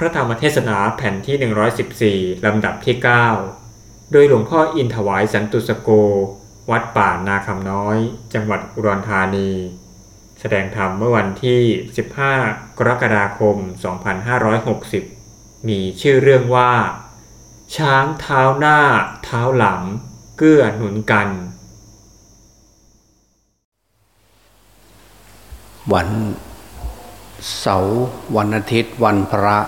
พระธรรมเทศนาแผ่นที่ 114 ลำดับที่ 9 โดยหลวงพ่ออินถวายสันตุสโก วัดป่านาคำน้อย จังหวัดอุดรธานี แสดงธรรมเมื่อวันที่ 15 กรกฎาคม 2560 มีชื่อเรื่องว่า ช้างเท้าหน้า เท้าหลัง เกื้อหนุนกัน วันเสาร์วันอาทิตย์วันพระ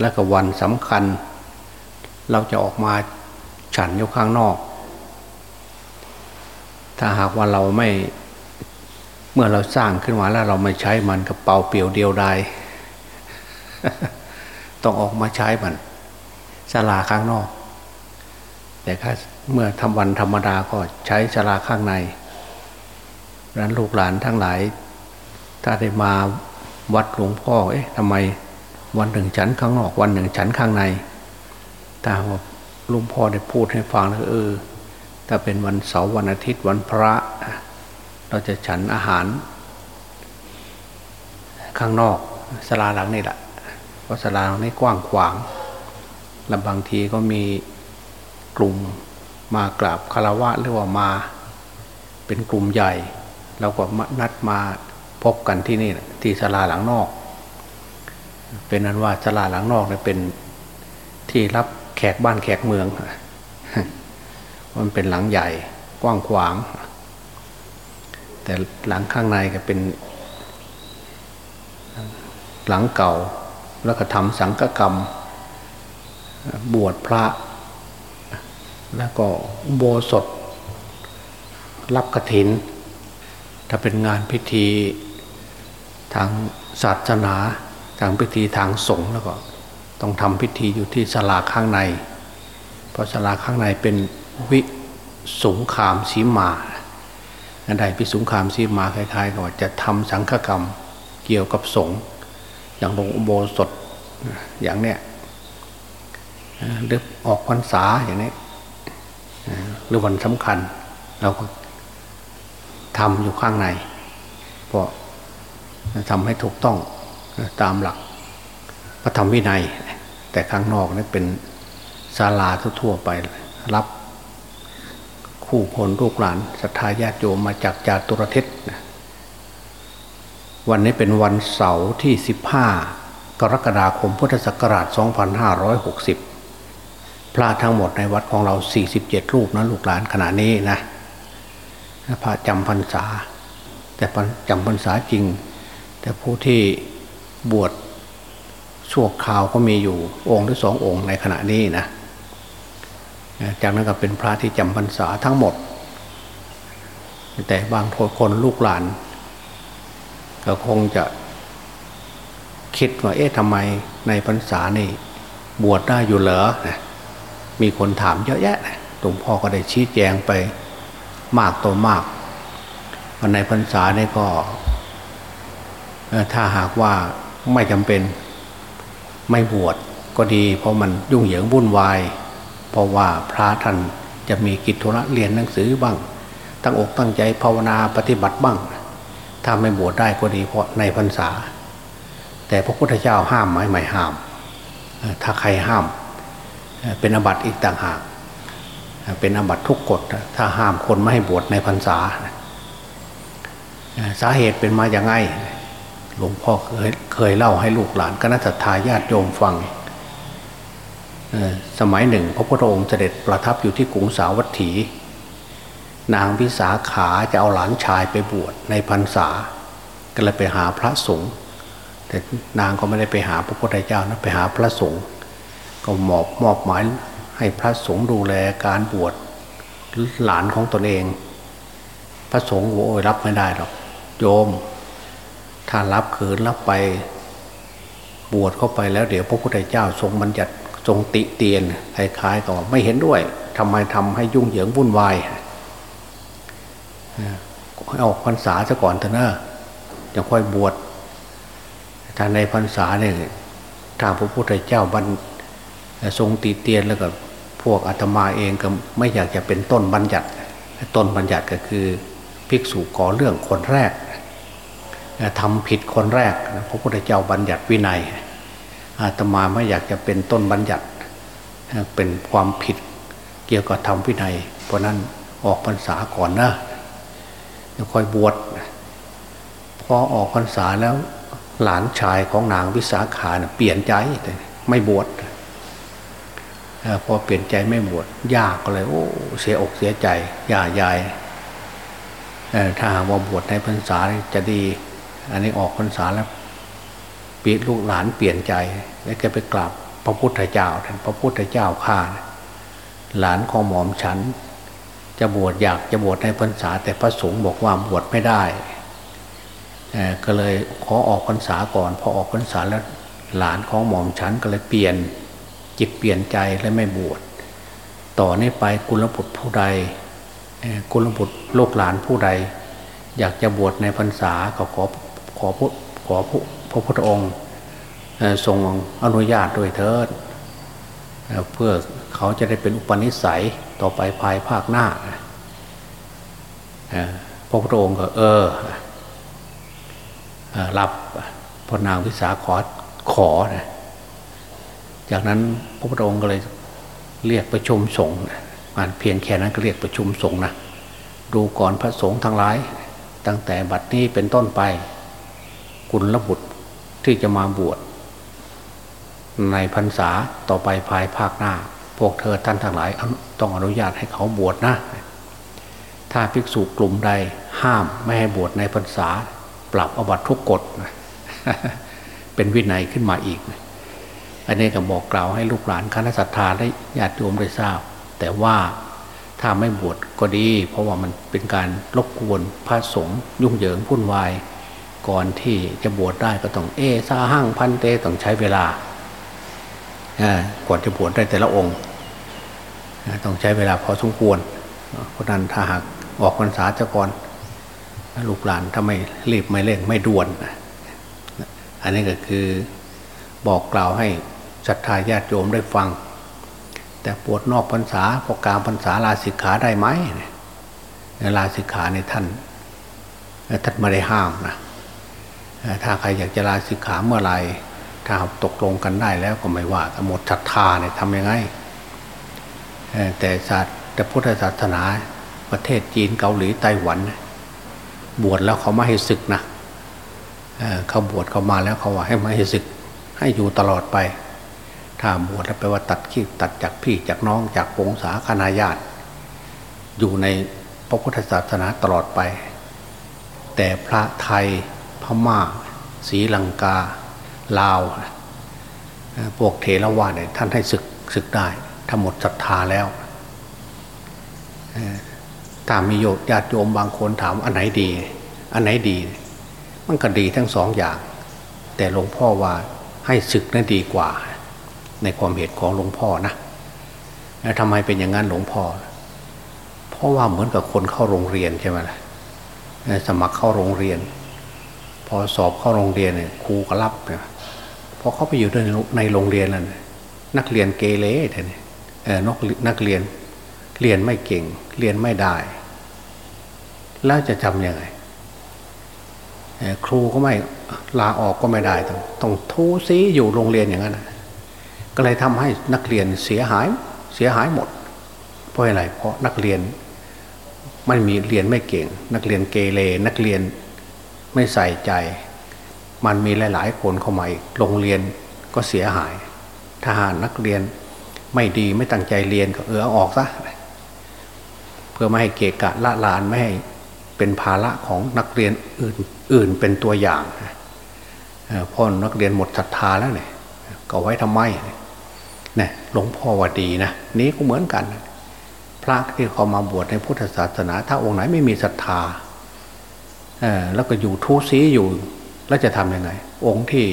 และก็วันสำคัญ เราจะออกมาฉันอยู่ข้างนอก ถ้าหากว่าเราไม่เมื่อเราสร้างขึ้นมาแล้วเราไม่ใช้มันกระเป๋าเปี่ยวเดียวดายต้องออกมาใช้มันศาลาข้างนอก แต่ถ้าเมื่อทำวันธรรมดาก็ใช้ศาลาข้างในร้านลูกหลานทั้งหลาย ถ้าได้มาวัดหลวงพ่อ เอ๊ะทำไม วันหนึ่งฉันข้างนอกวันหนึ่งฉันข้างในถ้าว่าลวงพ่อได้พูดให้ฟังแล้วเออถ้าเป็นวันเสาร์วันอาทิตย์วันพระ เราจะฉันอาหาร ข้างนอกสลาหลังนี่แหละเพราะสลาหลังนี้กว้างขวางและบางทีก็มีกลุ่มมากราบคารวะหรือว่ามา เป็นกลุ่มใหญ่เราก็นัดมาพบกันที่นี่ที่ศาลาหลังนอก เป็นนั้นว่าศาลาหลังนอกเนี่ยเป็นที่รับแขกบ้านแขกเมือง มันเป็นหลังใหญ่กว้างขวาง แต่หลังข้างในก็เป็น หลังเก่าแล้วก็ทำสังฆกรรม บวชพระ แล้วก็โบสถ รับกระถิน ถ้าเป็นงานพิธีทางศาสนา ทางพิธีทางสงฆ์แล้วก็ต้องทำพิธีอยู่ที่ศาลาข้างใน เพราะศาลาข้างในเป็นวิสงคามสีมาอันใดพิสงคามสีมาคล้ายๆกับจะทำสังฆกรรมเกี่ยวกับสงฆ์อย่างลงอุโบสถอย่างเนี้ยหรือออกพรรษาอย่างนี้หรือวันสำคัญ เราก็ทำอยู่ข้างในเพราะทำให้ถูกต้อง ตามหลักพระธรรมวินัย แต่ข้างนอกนี่เป็นศาลาทั่วไปรับคู่คนลูกหลานศรัทธาญาติโยมมาจากจาตุรเทศวันนี้เป็นวันเสาร์ที่ 15 กรกฎาคมพุทธศักราช 2560 พระทั้งหมดในวัดของเรา 47 รูปนะลูกหลานขณะนี้นะพระจำพรรษา แต่จำพรรษาจริง แต่ผู้ที่ บวชชั่วคราวก็มีอยู่องค์หรือสององค์ในขณะนี้นะจากนั้นก็เป็นพระที่จำพรรษาทั้งหมด แต่บางคนลูกหลาน ก็คงจะคิดว่าเอ๊ะทำไมในพรรษานี่ บวชได้อยู่เหรอมีคนถามเยอะแยะหลวงพ่อก็ได้ชี้แจงไปมากตัวมากวันในพรรษาเนี่ยก็ ถ้าหากว่า ไม่จำเป็นไม่บวชก็ดี เพราะมันยุ่งเหยิงวุ่นวาย เพราะว่าพระท่านจะมีกิจธุระเรียนหนังสือบ้าง ตั้งอกตั้งใจภาวนาปฏิบัติบ้าง ถ้าไม่บวชได้ก็ดีเพราะในพรรษา แต่พระพุทธเจ้าห้ามไหมไม่ห้าม ถ้าใครห้าม เป็นอบัติอีกต่างหาก เป็นอบัติทุกกฎ ถ้าห้ามคนไม่ให้บวชในพรรษา สาเหตุเป็นมาอย่างไง หลวงพ่อเคยเคยเล่าให้ลูกหลานคณะทาญาติโยมฟังสมัยหนึ่ง พระพุทธองค์เสด็จประทับอยู่ที่กรุงสาวัตถี นางวิสาขาจะเอาหลานชายไปบวชในพรรษา ก็เลยไปหาพระสงฆ์แต่นางก็ไม่ได้ไปหาพระพุทธเจ้านะไปหาพระสงฆ์ก็มอบมอบหมายให้พระสงฆ์ดูแลการบวชหลานของตนเอง พระสงฆ์โอ้ยรับไม่ได้หรอกโยม ถ้ารับขืนรับไปบวชเข้าไปแล้ว เดี๋ยวพระพุทธเจ้าทรงบัญญัติทรงติเตียนคล้ายๆกับไม่เห็นด้วยทำไมทำให้ยุ่งเหยิงวุ่นวายให้ออกพรรษาซะก่อนเถอะนะจะค่อยบวชถ้าในพรรษาเนี่ยทางพระพุทธเจ้าบัญทรงตีเตียนแล้วก็พวกอาตมาเองก็ไม่อยากจะเป็นต้นบัญญัติ ต้นบัญญัติก็คือภิกษุก่อเรื่องคนแรก ทำผิดคนแรกพระพุทธเจ้าบัญญัติวินัยอาตมาไม่อยากจะเป็นต้นบัญญัติเป็นความผิดเกี่ยวกับธรรมวินัย เพราะนั้นออกพรรษาก่อนนะจะค่อยบวชพอออกพรรษาแล้วหลานชายของนางวิสาขาเปลี่ยนใจไม่บวชพอเปลี่ยนใจไม่บวชยากก็เลย โอ้เสียอกเสียใจย่ายายถ้าหากว่าบวชในพรรษาจะดี อันนี้ออกพรรษาแล้วปีลูกหลานเปลี่ยนใจ แล้วแกไปกราบพระพุทธเจ้าท่านพระพุทธเจ้าข้าหลานของหมอมฉัน จะบวชอยากจะบวชในพรรษา แต่พระสงฆ์บอกว่าบวชไม่ได้ก็เลยขอออกพรรษาก่อน พอออกพรรษาแล้วหลานของหมอมฉันก็เลยเปลี่ยนจิตเปลี่ยนใจและไม่บวชต่อนนี้ไปกุลบุตรผู้ใดกุลบุตรลูกหลานผู้ใด อยากจะบวชในพรรษาก็ขอ ขอพระขอพระพุทธองค์ทรงอนุญาตโดยเถิดเพื่อเขาจะได้เป็นอุปนิสัยต่อไปภายภาคหน้าพระพุทธองค์ก็ เออรับพอนางวิสาขอขอนะจากนั้นพระพุทธองค์ก็เลยเรียกประชุมสงฆ์มันเพียงแค่นั้นก็เรียกประชุมสงฆ์นะดูก่อนพระสงฆ์ทั้งหลาย ตั้งแต่บัดนี้เป็นต้นไป กุลบุตรที่จะมาบวชในพรรษาต่อไปภายภาคหน้า พวกเธอท่านทั้งหลายต้องอนุญาตให้เขาบวชนะ ถ้าภิกษุกลุ่มใดห้ามไม่ให้บวชในพรรษา ปรับอบัตทุกกฎเป็นวินัยขึ้นมาอีก อันนี้ก็บอกกล่าวให้ลูกหลานคณะสัตยาได้ญาติโยมได้ทราบ แต่ว่าถ้าไม่บวชก็ดี เพราะว่ามันเป็นการรบกวนพระสงฆ์ยุ่งเหยิงพุ่นวาย ก่อนที่จะบวชได้ก็ต้องเอซาหั่งพันเตต้องใช้เวลาก่อนจะบวชได้แต่ละองค์ ต้องใช้เวลาพอสมควรเพราะนั้นถ้าหากออกพรรษาจะก่อนลูกหลานถ้าไม่รีบไม่เร่งไม่ด่วน อันนี้ก็คือบอกกล่าวให้ศรัทธาญาติโยมได้ฟัง แต่ปวดนอกพรรษาพอกลางพรรษาลาสิกขาได้ไหมลาสิกขาในท่านท่านไม่ได้ห้ามนะ ถ้าใครอยากจะลาสิกขาเมื่อไหร่ถ้าตกลงกันได้แล้วก็ไม่ว่าหมดศรัทธาเนี่ยทำยังไงแต่ศาสตร์แต่พุทธศาสนาประเทศจีนเกาหลีไต้หวัน บวชแล้วเขาไม่ให้ศึกนะเขาบวชเขามาแล้วเขาว่าให้ไม่ให้ศึก ให้อยู่ตลอดไป ถ้าบวชแล้วแปลว่าตัดขี้ตัดจากพี่จากน้องจากวงศาคณาญาติ อยู่ในพระพุทธศาสนาตลอดไป แต่พระไทย พม่าศรีลังกา ลาว พวกเทรวาเนี่ยท่านให้ศึกศึกได้ ถ้าหมดศรัทธาแล้วถ้ามีโยญาติโยมบางคนถามอันไหนดี อันไหนดี มันก็ดีทั้งสองอย่าง แต่หลวงพ่อว่าให้ศึกนั่นดีกว่า ในความเหตุของหลวงพ่อนะแล้วทำไมเป็นอย่างนั้นหลวงพ่อ เพราะว่าเหมือนกับคนเข้าโรงเรียนใช่ไหมล่ะสมัครเข้าโรงเรียน พอสอบเข้าโรงเรียนเนี่ยครูก็รับเนี่ยพอเขาไปอยู่ในโรงเรียนนั่นนักเรียนเกเรท่นี่นักนักเรียนเรียนไม่เก่ง เรียนไม่ได้ แล้วจะทำยังไงครูก็ไม่ลาออกก็ไม่ได้ ต้องต้องทูซีอยู่โรงเรียนอย่างนั้นก็เลยทำให้นักเรียนเสียหายเสียหายหมด เพราะอะไรเพราะนักเรียนไม่มีเรียนไม่เก่ง นักเรียนเกเรนักเรียน ไม่ใส่ใจ มันมีหลาย ๆ คนเข้ามาอีกโรงเรียนก็เสียหาย ทหารนักเรียนไม่ดีไม่ตั้งใจเรียนก็เออออกซะเพื่อไม่ให้เกะกะละลานไม่ให้เป็นภาระของนักเรียนอื่นอื่นเป็นตัวอย่างพ่อนักเรียนหมดศรัทธาแล้วเนี่ยก็ไว้ทำไมเนี่ยหลวงพ่อว่าดีนะนี้ก็เหมือนกัน พระที่เขามาบวชในพุทธศาสนา ถ้าองค์ไหนไม่มีศรัทธา แล้วก็อยู่ทุศีอยู่ แล้วจะทำยังไง องค์ที่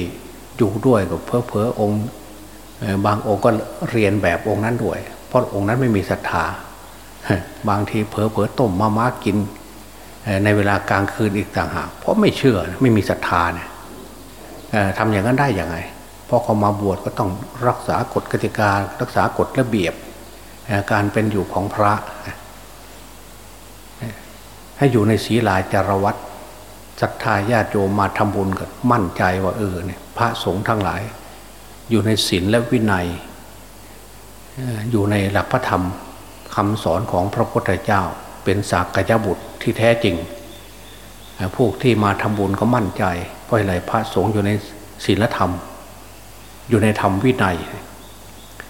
อยู่ด้วยกับเพอเพอองค์บางองค์ก็เรียนแบบองค์นั้นด้วย เพราะองค์นั้นไม่มีศรัทธา บางทีเพอเพอต้มมาม่ากิน ในเวลากลางคืนอีกต่างหากเพราะไม่เชื่อไม่มีศรัทธาเนี่ยทำอย่างนั้นได้ยังไงพอเขามาบวชก็ต้องรักษากฎกติกา รักษากฎระเบียบการเป็นอยู่ของพระ ให้อยู่ในศีลาจารวัต ศรัทธาญาติโยมมาทำบุญกันมั่นใจว่าเออเนี่ยพระสงฆ์ทั้งหลาย อยู่ในศีลและวินัย อยู่ในหลักพระธรรมคำสอนของพระพุทธเจ้า เป็นสากยบุตรที่แท้จริง พวกที่มาทำบุญก็มั่นใจ เพราะอะไรพระสงฆ์อยู่ในศีลธรรม อยู่ในธรรมวินัย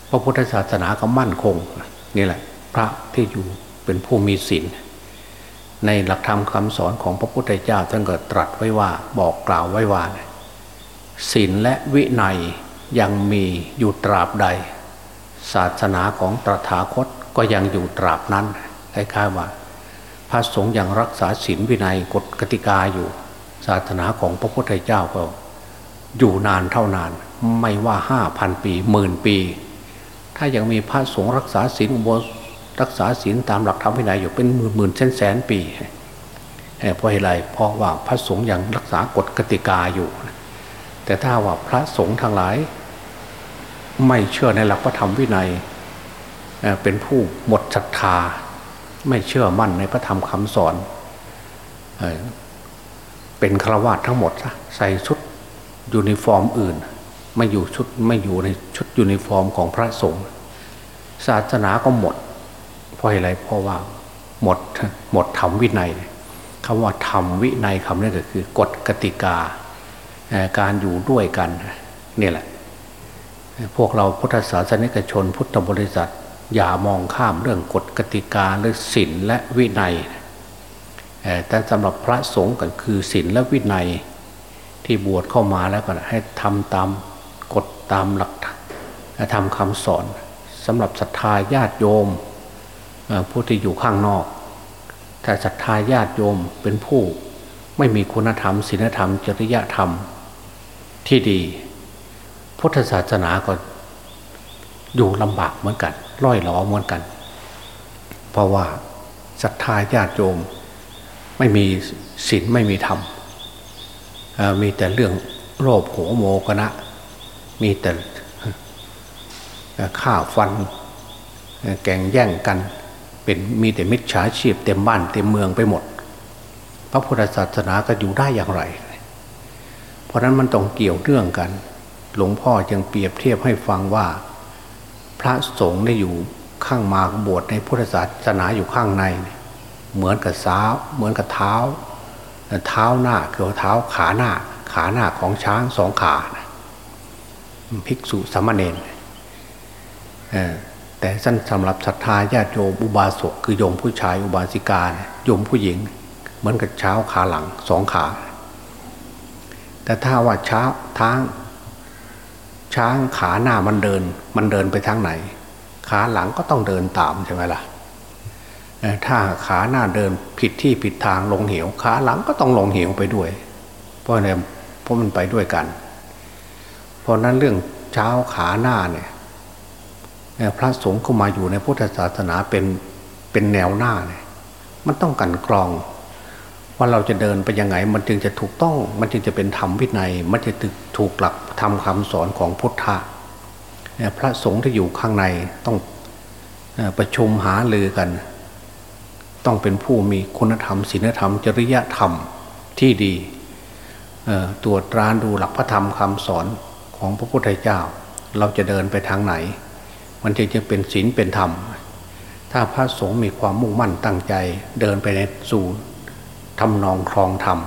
พระพุทธศาสนาก็มั่นคงนี่แหละ พระที่อยู่เป็นผู้มีศีล ในหลักธรรมคำสอนของพระพุทธเจ้าท่านก็ตรัสไว้ว่าบอกกล่าวไว้ว่าศีลและวินัยยังมีอยู่ตราบใด ศาสนาของตถาคตก็ยังอยู่ตราบนั้นคล้ายๆว่า พระสงฆ์ยังรักษาศีลวินัยกฎกติกาอยู่ ศาสนาของพระพุทธเจ้าก็อยู่นานเท่านาน ไม่ว่าห้าพันปีหมื่นปี ถ้ายังมีพระสงฆ์รักษาศีลอุโบ รักษาศีลตามหลักธรรมวินัยอยู่เป็นหมื่นหมื่นแสนแสนปีเพราะอะไรเพราะว่าพระสงฆ์ยังรักษากฎกติกาอยู่ แต่ถ้าว่าพระสงฆ์ทั้งหลาย ไม่เชื่อในหลักพระธรรมวินัยเป็นผู้หมดศรัทธา ไม่เชื่อมั่นในพระธรรมคำสอน เป็นฆราวาสทั้งหมดใส่ชุดยูนิฟอร์มอื่น ไม่อยู่ชุดไม่อยู่ในชุดยูนิฟอร์มของพระสงฆ์ศาสนาก็หมด เพราะอะไรเพราะว่าหมดหมดธรรมวินัยคำว่าธรรมวินัยคำนี้ก็คือกฎกติกาการอยู่ด้วยกันนี่แหละ พวกเราพุทธศาสนิกชนพุทธบริษัท อย่ามองข้ามเรื่องกฎกติกาหรือศีลและวินัย แต่สำหรับพระสงฆ์ก็คือศีลและวินัยที่บวชเข้ามาแล้วก็ให้ทำตามกฎตามหลักทำคำสอนสำหรับศรัทธาญาติโยม ผู้ที่อยู่ข้างนอกแต่ศรัทธาญาติโยมเป็นผู้ไม่มีคุณธรรมศีลธรรม จริยธรรมที่ดี พุทธศาสนาก็อยู่ลำบากเหมือนกันร้อยหลอเหมือนกัน เพราะว่าศรัทธาญาติโยมไม่มีศีลไม่มีธรรมมีแต่เรื่องโลภโหโมกนะ มีแต่ฆ่าฟันแก่งแย่งกัน เป็นมีแต่มิจฉาชีพเต็มบ้านเต็มเมืองไปหมด พระพุทธศาสนาก็อยู่ได้อย่างไร เพราะนั้นมันต้องเกี่ยวเรื่องกัน หลวงพ่อจึงเปรียบเทียบให้ฟังว่า พระสงฆ์ได้อยู่ข้างมาบวชในพุทธศาสนาอยู่ข้างใน เหมือนกับสาเหมือนกับเท้า เท้าหน้าคือเท้าขาหน้า ขาหน้าของช้างสองขา ภิกษุสามเณร แต่สั้นสำหรับศรัทธาญาติโยมอุบาสกคือโยมผู้ชายอุบาสิกาโยมผู้หญิง เหมือนกับเช้าขาหลังสองขา แต่ถ้าว่าเช้าทาง ช้างขาหน้ามันเดิน มันเดินไปทางไหน ขาหลังก็ต้องเดินตามใช่ไหมล่ะถ้าขาหน้าเดินผิดที่ผิดทางลงเหวขาหลังก็ต้องลงเหวไปด้วย เพราะเนี่ยเพราะมันไปด้วยกัน เพราะนั้นเรื่องเช้าขาหน้าเนี่ย พระสงฆ์เข้ามาอยู่ในพุทธศาสนาเป็นเป็นแนวหน้าเนี่ยมันต้องกันกรอง ว่าเราจะเดินไปยังไง มันจึงจะถูกต้อง มันจึงจะเป็นธรรมวินัย มันจะถูกหลักทำคำสอนของพุทธะพระสงฆ์ที่อยู่ข้างในต้องประชุมหาลือกัน ต้องเป็นผู้มีคุณธรรมศีลธรรม จริยธรรมที่ดีตรวจตราดูหลักพระธรรมคำสอนของพระพุทธเจ้า เราจะเดินไปทางไหน มันจึงจะเป็นศีลเป็นธรรม ถ้าพระสงฆ์มีความมุ่งมั่นตั้งใจ เดินไปในสู่ทำนองครองธรรม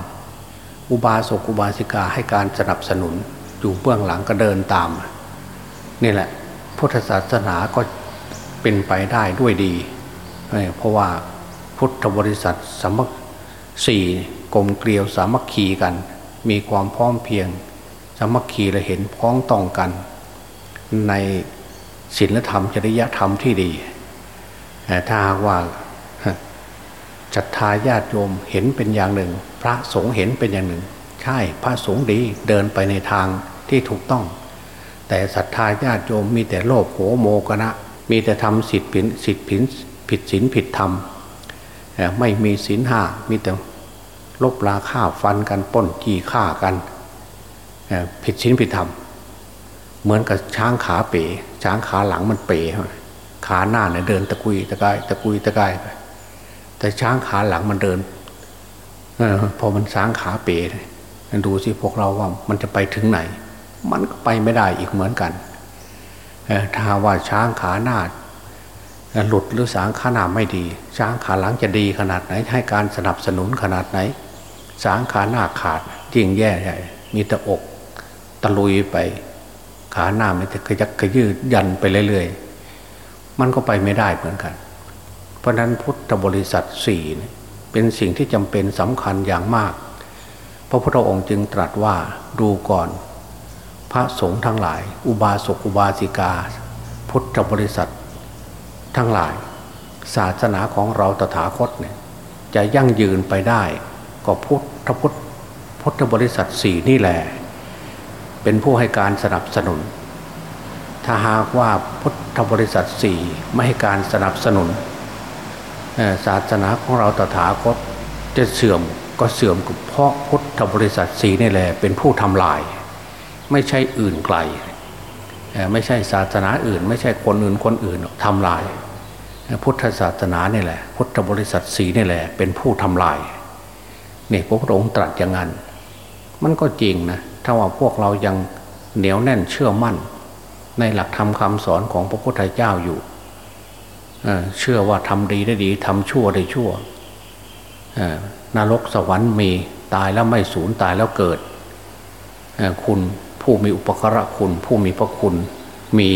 อุบาสกอุบาสิกาให้การสนับสนุนอยู่เบื้องหลังก็เดินตาม นี่แหละ พุทธศาสนาก็เป็นไปได้ด้วยดี เพราะว่าพุทธบริษัทสมัคสี่กลมเกลียวสามัคคีกัน มีความพร้อมเพียง สามัคคีและเห็นพ้องต้องกัน ใน ศีลธรรมจริยธรรมที่ดีถ้าว่าศรัทธาญาติโยมเห็นเป็นอย่างหนึ่ง พระสงฆ์เห็นเป็นอย่างหนึ่ง ใช่พระสงฆ์ดีเดินไปในทางที่ถูกต้อง แต่ศรัทธาญาติโยมมีแต่โลภโหโมกนะ มีแต่ทำสิทธิผิดสิทธิผิดผิดศีลผิดธรรมไม่มีศีลห้ามีแต่ลบลาฆ่าฟันกันป้นจีฆ่ากันผิดศีลผิดธรรม เหมือนกับช้างขาเป๋ ช้างขาหลังมันเป๋ขาหน้าเนี่ยเดินตะกุยตะกายตะกุยตะกายไปแต่ช้างขาหลังมันเดินอพอมันช้างขาเป๋ดูสิพวกเราว่ามันจะไปถึงไหน มันก็ไปไม่ได้อีกเหมือนกันถ้าว่าช้างขาหน้าหลุดหรือสางขาหน้าไม่ดี ช้างขาหลังจะดีขนาดไหน ให้การสนับสนุนขนาดไหน สางขาหน้าขาดยิ่งแย่ใหญ่มีแต่อกตะลุยไป ขาหน้ามันจะขยักขยืดยันไปเรื่อยๆ มันก็ไปไม่ได้เหมือนกัน เพราะนั้นพุทธบริษัทสี่เป็นสิ่งที่จำเป็นสำคัญอย่างมาก พระพุทธองค์จึงตรัสว่าดูก่อน พระสงฆ์ทั้งหลาย อุบาสกอุบาสิกา พุทธบริษัท ทั้งหลาย ศาสนาของเราตถาคตเนี่ยจะยั่งยืนไปได้ ก็พุทธพุทธพุทธบริษัทสี่นี่แหละ เป็นผู้ให้การสนับสนุน ถ้าหากว่าพุทธบริษัทสี่ไม่ให้การสนับสนุน ศาสนาของเราตถาคตจะเสื่อมก็เสื่อมกับเพราะพุทธบริษัทสีนี่แหละเป็นผู้ทำลาย ไม่ใช่อื่นไกล ไม่ใช่ศาสนาอื่น ไม่ใช่คนอื่นคนอื่นทำลาย พุทธศาสนานี่แหละ พุทธบริษัทสีนี่แหละเป็นผู้ทำลายนี่พระพุทธองค์ตรัสอย่างนั้น มันก็จริงนะ ถ้าว่าพวกเรายังเหนียวแน่นเชื่อมั่น ในหลักธรรมคาสอนของพระพุทธเจ้าอยู่เชื่อว่าทำดีได้ดีทำชั่วได้ชั่วนรกสวรรค์มีตายแล้วไม่สูญตายแล้วเกิด คุณผู้มีอุปกระคุณ ผู้มีพระคุณมี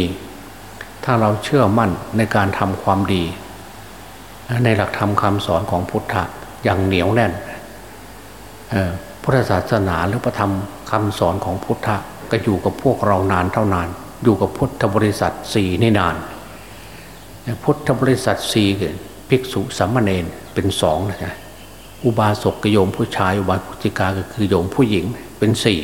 ถ้าเราเชื่อมั่นในการทำความดี ในหลักธรรมคำสอนของพุทธะอย่างเหนียวแน่น พุทธศาสนาหรือพระธรรมคำสอนของพุทธะก็อยู่กับพวกเรานานเท่านาน อยู่กับพุทธบริษัทสี่นี่นาน พุทธบริษัทสี่ภิกษุสัมมาเนนเป็นสองนะอุบาสกกโยมผู้ชาย อุบาสิกาก็คือโยมผู้หญิงเป็นสี่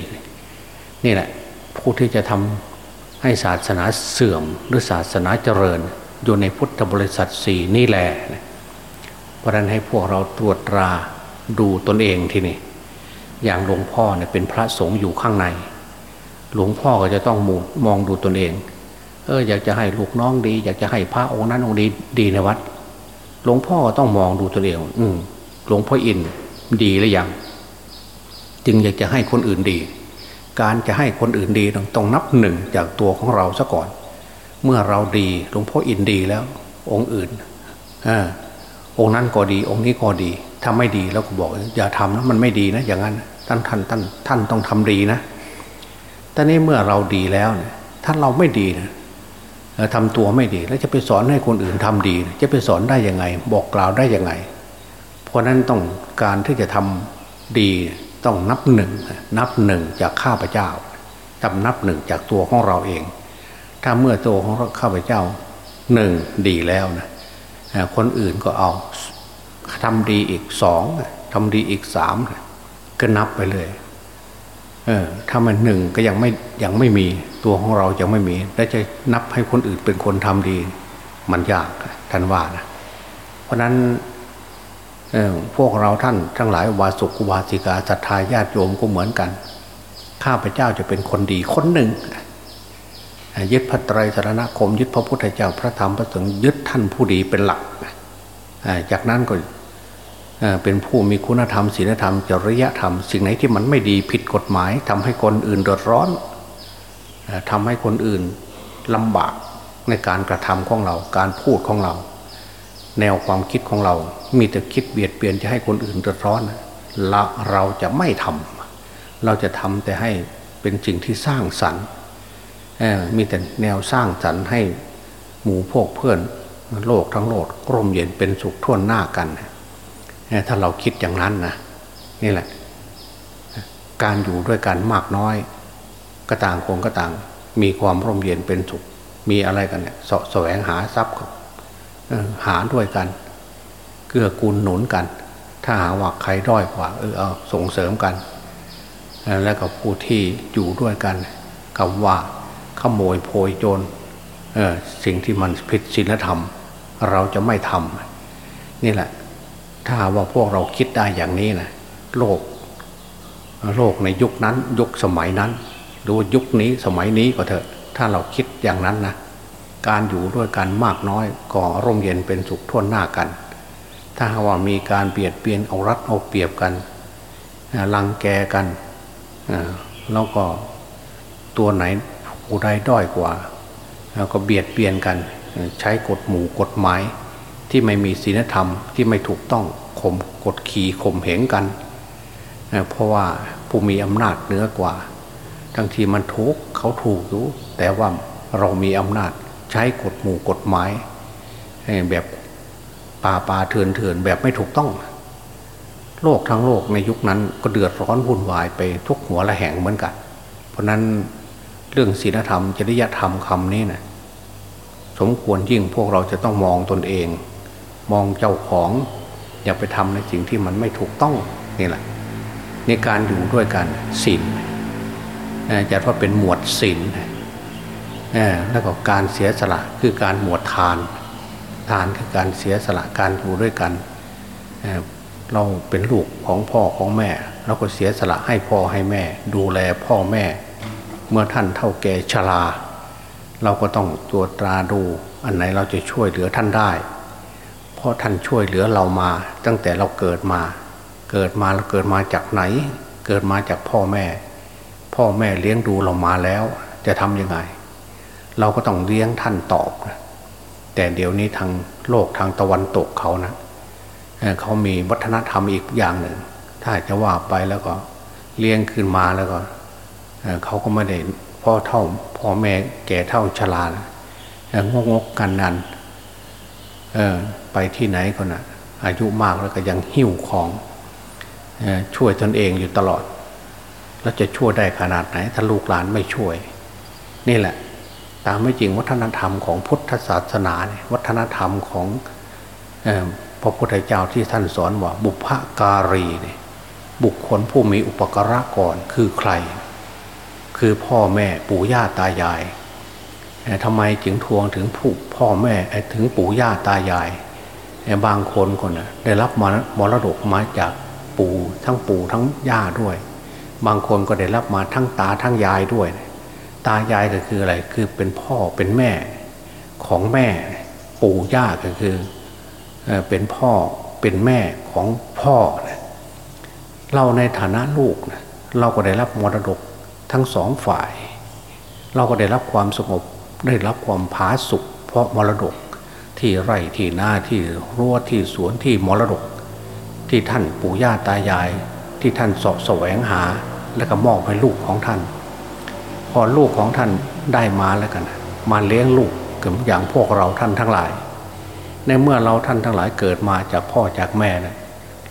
นี่แหละผู้ที่จะทำให้ศาสนาเสื่อมหรือศาสนาเจริญ อยู่ในพุทธบริษัทสี่นี่แหละเพราะนั้นให้พวกเราตรวจตราดูตนเองทีนี้ อย่างหลวงพ่อเนี่ยเป็นพระสงฆ์อยู่ข้างใน หลวงพ่อก็จะต้องมมองดูตนเอง เอออยากจะให้ลูกน้องดี อยากจะให้พระองค์นั้นองค์ดีดีในวัด หลวงพ่อก็ต้องมองดูตัวเอง อืมหลวงพ่ออินดีหรือยังจึงอยากจะให้คนอื่นดี การจะให้คนอื่นดีต้องต้องนับหนึ่งจากตัวของเราซะก่อน เมื่อเราดีหลวงพ่ออินดีแล้ว องค์อื่นอองค์นั้นก็ดี องค์นี้ก็ดี ถ้าไม่ดีแล้วก็บอก อย่าทำนะมันไม่ดีนะอย่างนั้น ท่านท่านท่านท่านต้องทำดีนะแต่นี้เมื่อเราดีแล้วเนี่ยถ้าเราไม่ดีนะทำตัวไม่ดี แล้วจะไปสอนให้คนอื่นทำดี จะไปสอนได้ยังไง บอกกล่าวได้ยังไง เพราะนั้นต้องการที่จะทำดีต้องนับหนึ่งนับหนึ่งจากข้าพเจ้าทำนับหนึ่งจากตัวของเราเอง ถ้าเมื่อตัวของข้าพเจ้าหนึ่งดีแล้วนะคนอื่นก็เอาทำดีอีกสองทำดีอีกสาม ก็นับไปเลย เออ ถ้ามันหนึ่งก็ยังไม่ยังไม่มีตัวของเรายังไม่มี แล้วจะนับให้คนอื่นเป็นคนทำดี มันยากท่านว่านะเพราะนั้นพวกเราท่านทั้งหลายวาสุกุวาสิกาศรัทธาญาติโยมก็เหมือนกัน ข้าพเจ้าจะเป็นคนดีคนหนึ่ง ยึดพระไตรสรณคม ยึดพระพุทธเจ้าพระธรรมพระสงฆ์ยึดท่านผู้ดีเป็นหลัก จากนั้นก็ เป็นผู้มีคุณธรรมศีลธรรมจริยธรรม สิ่งไหนที่มันไม่ดีผิดกฎหมายทำให้คนอื่นเดือดร้อนทำให้คนอื่นลำบากในการกระทำของเรา การพูดของเรา แนวความคิดของเรา มีแต่คิดเบียดเบียนจะให้คนอื่นเดือดร้อนละเราจะไม่ทำเราจะทำแต่ให้เป็นสิ่งที่สร้างสรรค์มีแต่แนวสร้างสรรค์ให้หมู่พวกเพื่อนโลกทั้งโลกร่มเย็นเป็นสุขท่วนหน้ากัน ถ้าเราคิดอย่างนั้นนะนี่แหละ การอยู่ด้วยกันมากน้อย ก็ต่างคนก็ต่าง มีความร่มเย็นเป็นสุข มีอะไรกันเนี่ยสแสวงหาทรัพย์หาด้วยกัน เกื้อกูลหนุนกัน ถ้าหาว่าใครด้อยกว่า เออเอาส่งเสริมกัน แล้วก็ผู้ที่อยู่ด้วยกันคำว่าขโมยโพยโจรสิ่งที่มันผิดศีลธรรม เราจะไม่ทำนี่แหละ ถ้าว่าพวกเราคิดได้อย่างนี้นะโลก โลกในยุคนั้น ยุคสมัยนั้นหรือยุคนี้สมัยนี้ก็เถอะ ถ้าเราคิดอย่างนั้นนะการอยู่ด้วยกันมากน้อยก็ร่มเย็นเป็นสุขทั่วหน้ากัน ถ้าว่ามีการเปลี่ยนเปลี่ยนเอารัดเอาเปรียบกันลังแกกันแล้วก็ตัวไหนผู้ใดด้อยกว่า แล้วก็เบียดเบียนกัน ใช้กฎหมู่กฎหมาย ที่ไม่มีศีลธรรมที่ไม่ถูกต้องข่มกดขี่ข่มเหงกันเพราะว่าผู้มีอำนาจเหนือกว่า ทั้งที่มันถูกเขาถูกอยู่แต่ว่าเรามีอำนาจใช้กฎหมู่กฎหมายแบบป่าป่าเถื่อนเถื่อนแบบไม่ถูกต้อง โลกทั้งโลกในยุคนั้นก็เดือดร้อนวุ่นวายไปทุกหัวละแห่งเหมือนกัน เพราะนั้นเรื่องศีลธรรมจริยธรรมคำนี้นะสมควรยิ่งพวกเราจะต้องมองตนเอง มองเจ้าของ อย่าไปทำในสิ่งที่มันไม่ถูกต้องนี่แหละในการอยู่ด้วยกันศีลจะว่าเป็นหมวดศีลแล้วก็การเสียสละคือการหมวดทาน ทานคือการเสียสละการอยู่ด้วยกันเราเป็นลูกของพ่อของแม่เราก็เสียสละให้พ่อให้แม่ ดูแลพ่อแม่ เมื่อท่านเท่าแก่ชรา เราก็ต้องตัวตราดูอันไหนเราจะช่วยเหลือท่านได้ ราะท่านช่วยเหลือเรามา ตั้งแต่เราเกิดมา เกิดมาเราเกิดมาจากไหน เกิดมาจากพ่อแม่ พ่อแม่เลี้ยงดูเรามาแล้ว จะทำยังไง เราก็ต้องเลี้ยงท่านตอบแต่เดี๋ยวนี้ทางโลกทางตะวันตกเขานะเขามีวัฒนธรรมอีกอย่างหนึ่ง ถ้าจะว่าไปแล้วก็เลี้ยงขึ้นมาแล้วก็เขาก็ไม่ได้พ่อเท่าพ่อแม่แก่เท่าชรางกงกกันนันเออ ไปที่ไหนก็นะอายุมากแล้วก็ยังหิ้วของช่วยตนเองอยู่ตลอด แล้วจะช่วยได้ขนาดไหน ถ้าลูกหลานไม่ช่วย นี่แหละ ตามไม่จริงวัฒนธรรมของพุทธศาสนาเนี่ยวัฒนธรรมของพระพุทธเจ้าที่ท่านสอนว่า บุพการีเนี่ยบุคคลผู้มีอุปการะก่อนคือใคร คือพ่อแม่ปู่ย่าตายายทำไมจึงทวงถึงผู้พ่อแม่ถึงปู่ย่าตายาย บางคนคนนะได้รับมรดกมาจากปู่ทั้งปู่ทั้งย่าด้วย บางคนก็ได้รับมาทั้งตาทั้งยายด้วย ตายายก็คืออะไรคือเป็นพ่อเป็นแม่ของแม่ปู่ย่าก็คือเป็นพ่อเป็นแม่ของพ่อเราในฐานะลูกเราก็ได้รับมรดกทั้งสองฝ่าย เราก็ได้รับความสงบได้รับความผาสุกเพราะมรดก ที่ไร่ที่นาที่รั้วที่สวนที่มรดก ที่ท่านปู่ย่าตายาย ที่ท่านสอบแสวงหา และก็มอบให้ลูกของท่าน พอลูกของท่านได้มาแล้วกัน มาเลี้ยงลูกเกือบอย่างพวกเราท่านทั้งหลาย ในเมื่อเราท่านทั้งหลายเกิดมาจากพ่อจากแม่นะ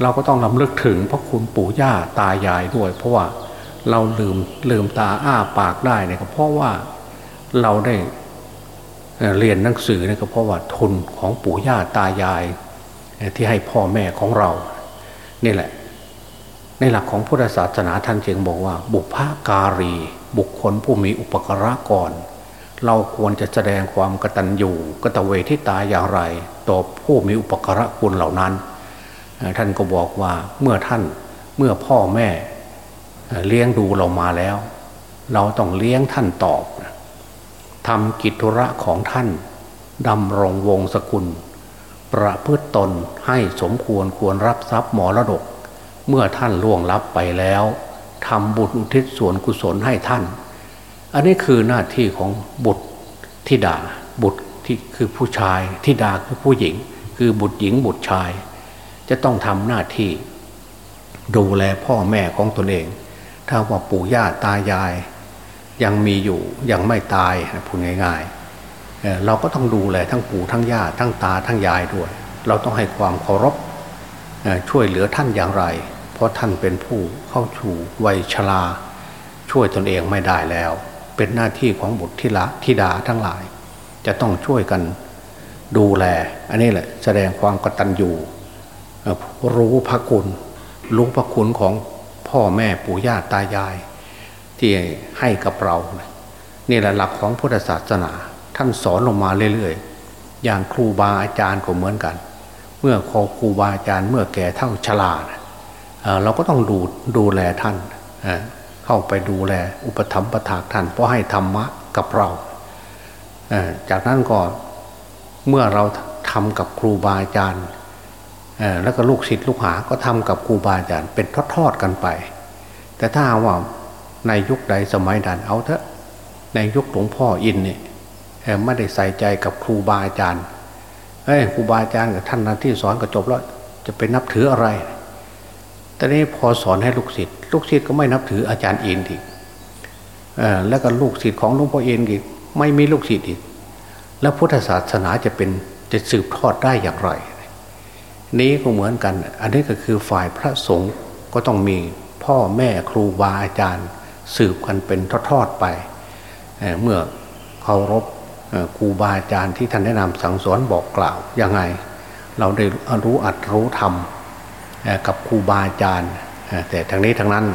เราก็ต้องลำลึกถึงพระคุณปู่ย่าตายายด้วย เพราะว่าเราลืมลืมตาอ้าปากได้เนี่ยเพราะว่าเราได้ เรียนหนังสือเนี่ยก็เพราะว่าทุนของปู่ย่าตายาย ที่ให้พ่อแม่ของเรา นี่แหละ ในหลักของพุทธศาสนาท่านจึงบอกว่า บุพการี บุคคลผู้มีอุปการะก่อนเราควรจะแสดงความกตัญญูกตเวทิตาอย่างไร ต่อผู้มีอุปการะคุณเหล่านั้น ท่านก็บอกว่าเมื่อท่านเมื่อพ่อแม่เลี้ยงดูเรามาแล้ว เราต้องเลี้ยงท่านตอบ ทำกิจธุระของท่านดำรงวงศกุล ประพฤตตนให้สมควรควรรับทรัพย์มรดก เมื่อท่านล่วงลับไปแล้วทำบุญอุทิศส่วนกุศลให้ท่าน อันนี้คือหน้าที่ของบุตรธิดาบุตรที่คือผู้ชายธิดาคือผู้หญิง คือบุตรหญิงบุตรชาย จะต้องทำหน้าที่ ดูแลพ่อแม่ของตนเอง ถ้าว่าปู่ย่าตายาย ยังมีอยู่ยังไม่ตายพูดง่ายๆเราก็ต้องดูแลทั้งปู่ทั้งย่าทั้งตาทั้งยายด้วย เราต้องให้ความเคารพช่วยเหลือท่านอย่างไร เพราะท่านเป็นผู้เข้าสู่วัยชราช่วยตนเองไม่ได้แล้ว เป็นหน้าที่ของบุตรทิละธิดาทั้งหลาย จะต้องช่วยกันดูแล อันนี้แหละแสดงความกตัญญูรู้พระคุณ รู้พระคุณของพ่อแม่ปู่ย่าตายาย ที่ให้กับเรานี่แหละหลักของพุทธศาสนา ท่านสอนลงมาเรื่อยๆ อย่างครูบาอาจารย์ก็เหมือนกัน เมื่อคอครูบาอาจารย์เมื่อแก่เท่าชราเราก็ต้องดูดูแลท่านเข้าไปดูแลอุปถัมภ์ประทากท่านเพราะให้ธรรมะกับเราจากนั้นก็เมื่อเราทำกับครูบาอาจารย์แล้วก็ลูกศิษย์ลูกหาก็ทำกับครูบาอาจารย์เป็นทอดๆกันไป แต่ถ้าว่า ในยุคใดสมัยใดเอาเถอะในยุคหลวงพ่ออินเนี่ยไม่ได้ใส่ใจกับครูบาอาจารย์เอ้ครูบาอาจารย์กับท่านนั้นที่สอนก็จบแล้วจะไปนับถืออะไรแต่นี้พอสอนให้ลูกศิษย์ลูกศิษย์ก็ไม่นับถืออาจารย์อินอีกแล้วก็ลูกศิษย์ของหลวงพ่อเองอีกไม่มีลูกศิษย์อีก แล้วพุทธศาสนาจะเป็นจะสืบทอดได้อย่างไร นี้ก็เหมือนกัน อันนี้ก็คือฝ่ายพระสงฆ์ก็ต้องมีพ่อแม่ครูบาอาจารย์ สืบกันเป็นทอดๆไปเเมื่อเคารพครูบาอาจารย์ที่ท่านแนะนำสั่งสอนบอกกล่าวยังไง เราได้รู้อัดรู้ทำกับครูบาอาจารย์แต่ทางนี้ทางนั้น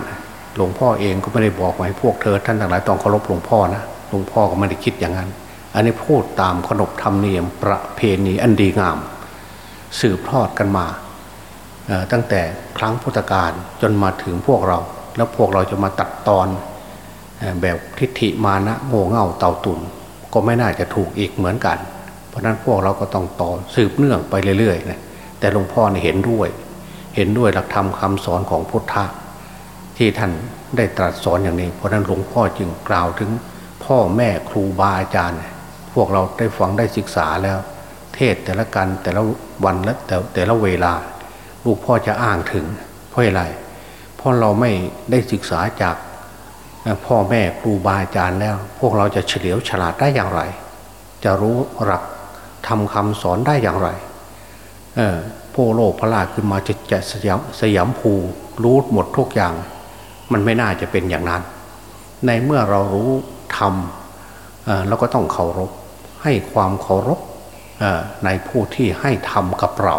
หลวงพ่อเองก็ไม่ได้บอกไว้พวกเธอท่านทั้งหลายต้องเคารพหลวงพ่อนะหลวงพ่อก็ไม่ได้คิดอย่างนั้น อันนี้พูดตามขนบธรรมเนียมประเพณีอันดีงาม สืบทอดกันมาตั้งแต่ครั้งพุทธกาลจนมาถึงพวกเรา แล้วพวกเราจะมาตัดตอนแบบทิฏฐิมานะโง่เง่าเต่าตุนก็ไม่น่าจะถูกอีกเหมือนกัน เพราะนั้นพวกเราก็ต้องต่อสืบเนื่องไปเรื่อยๆนะแต่หลวงพ่อเห็นด้วย เห็นด้วยหลักธรรมคาสอนของพุทธะที่ท่านได้ตรัสสอนอย่างนี้ เพราะนั้นหลวงพ่อจึงกล่าวถึงพ่อแม่ครูบาอาจารย์ พวกเราได้ฟังได้ศึกษาแล้ว เทศแต่ละกันแต่ละวันและแต่แต่ละเวลาลูกพ่อจะอ้างถึงเพราะอะไรเราะเราไม่ได้ศึกษาจากพ่อแม่ครูบาอาจารย์แล้ว พวกเราจะเฉลียวฉลาดได้อย่างไร จะรู้หลักทำคำสอนได้อย่างไรเออพโลกพระราขึ้นมาจะจะสยามสยามภูรู้หมดทุกอย่าง มันไม่น่าจะเป็นอย่างนั้น ในเมื่อเรารู้ทำเราก็ต้องเคารพให้ความเคารพในผู้ที่ให้ทำกับเรา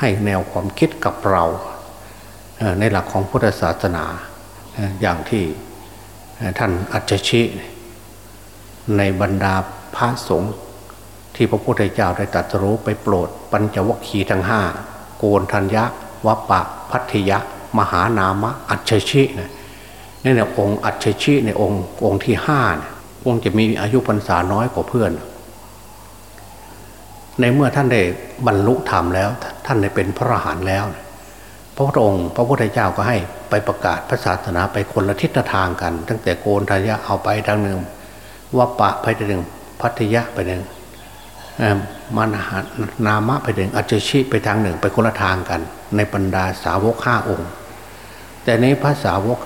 ให้แนวความคิดกับเรา ในหลักของพุทธศาสนาอย่างที่ท่านอัจฉริในบรรดาพระสงฆ์ที่พระพุทธเจ้าได้ตรัสรู้ไปโปรด ปัญจวัคคีย์ทั้งห้าโกนทัญญะวปะพัทธยะ มหานามะอัจฉรินะนี่เนี่ยองค์อัจฉริในองค์องค์ที่ห้าเนี่ยองค์จะมีอายุพรรษาน้อยกว่าเพื่อน ในเมื่อท่านได้บรรลุธรรมแล้ว ท่านได้เป็นพระอรหันต์แล้ว พระพุทธองค์ พระพุทธเจ้าก็ให้ไปประกาศพระศาสนาไปคนละทิศทางกัน ตั้งแต่โกนทัญญะเอาไปทางหนึ่งว่าปะไปทางหนึ่งพัทยะไปหนึ่งมานานามะไปหนึ่งอัจฉิไปทางหนึ่งไปคนละทางกัน ในบรรดาสาวกห้าองค์ แต่ในภาษาวก